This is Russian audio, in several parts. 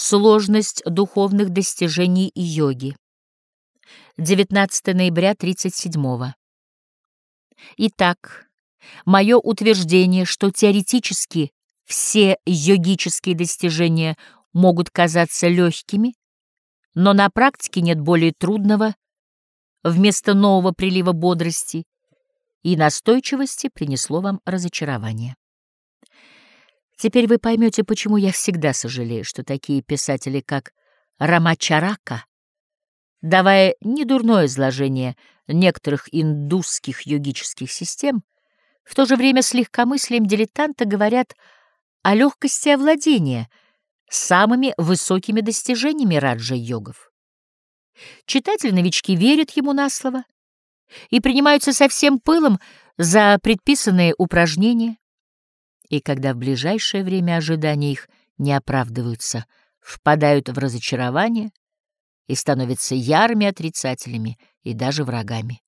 Сложность духовных достижений йоги. 19 ноября 37 -го. Итак, мое утверждение, что теоретически все йогические достижения могут казаться легкими, но на практике нет более трудного, вместо нового прилива бодрости и настойчивости принесло вам разочарование. Теперь вы поймете, почему я всегда сожалею, что такие писатели, как Рамачарака, давая недурное изложение некоторых индусских йогических систем, в то же время с легкомыслием дилетанта говорят о легкости овладения самыми высокими достижениями раджа-йогов. Читатели-новички верят ему на слово и принимаются со всем пылом за предписанные упражнения, и когда в ближайшее время ожидания их не оправдываются, впадают в разочарование и становятся ярыми отрицателями и даже врагами.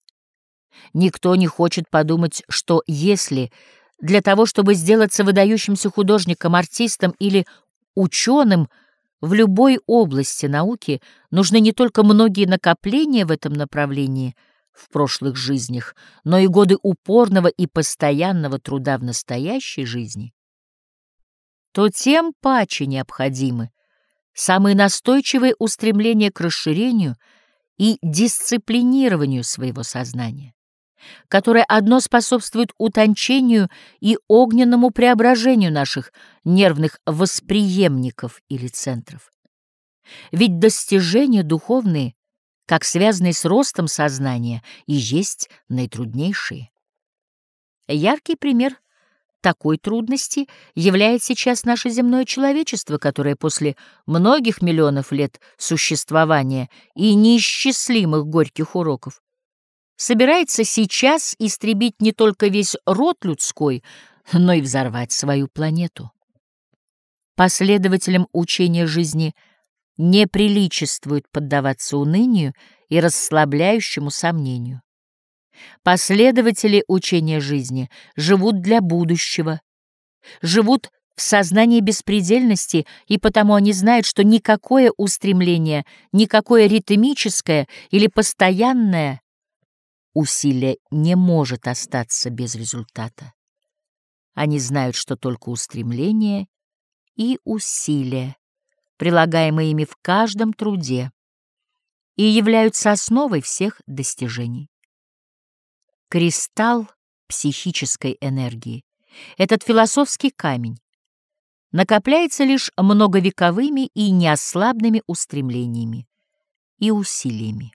Никто не хочет подумать, что если для того, чтобы сделаться выдающимся художником, артистом или ученым в любой области науки, нужны не только многие накопления в этом направлении — в прошлых жизнях, но и годы упорного и постоянного труда в настоящей жизни, то тем паче необходимы самые настойчивые устремления к расширению и дисциплинированию своего сознания, которое одно способствует утончению и огненному преображению наших нервных восприемников или центров. Ведь достижения духовные как связанные с ростом сознания, и есть наитруднейшие. Яркий пример такой трудности является сейчас наше земное человечество, которое после многих миллионов лет существования и неисчислимых горьких уроков собирается сейчас истребить не только весь род людской, но и взорвать свою планету. Последователям учения жизни – не приличествует поддаваться унынию и расслабляющему сомнению. Последователи учения жизни живут для будущего, живут в сознании беспредельности, и потому они знают, что никакое устремление, никакое ритмическое или постоянное усилие не может остаться без результата. Они знают, что только устремление и усилие прилагаемые ими в каждом труде, и являются основой всех достижений. Кристалл психической энергии, этот философский камень, накопляется лишь многовековыми и неослабными устремлениями и усилиями.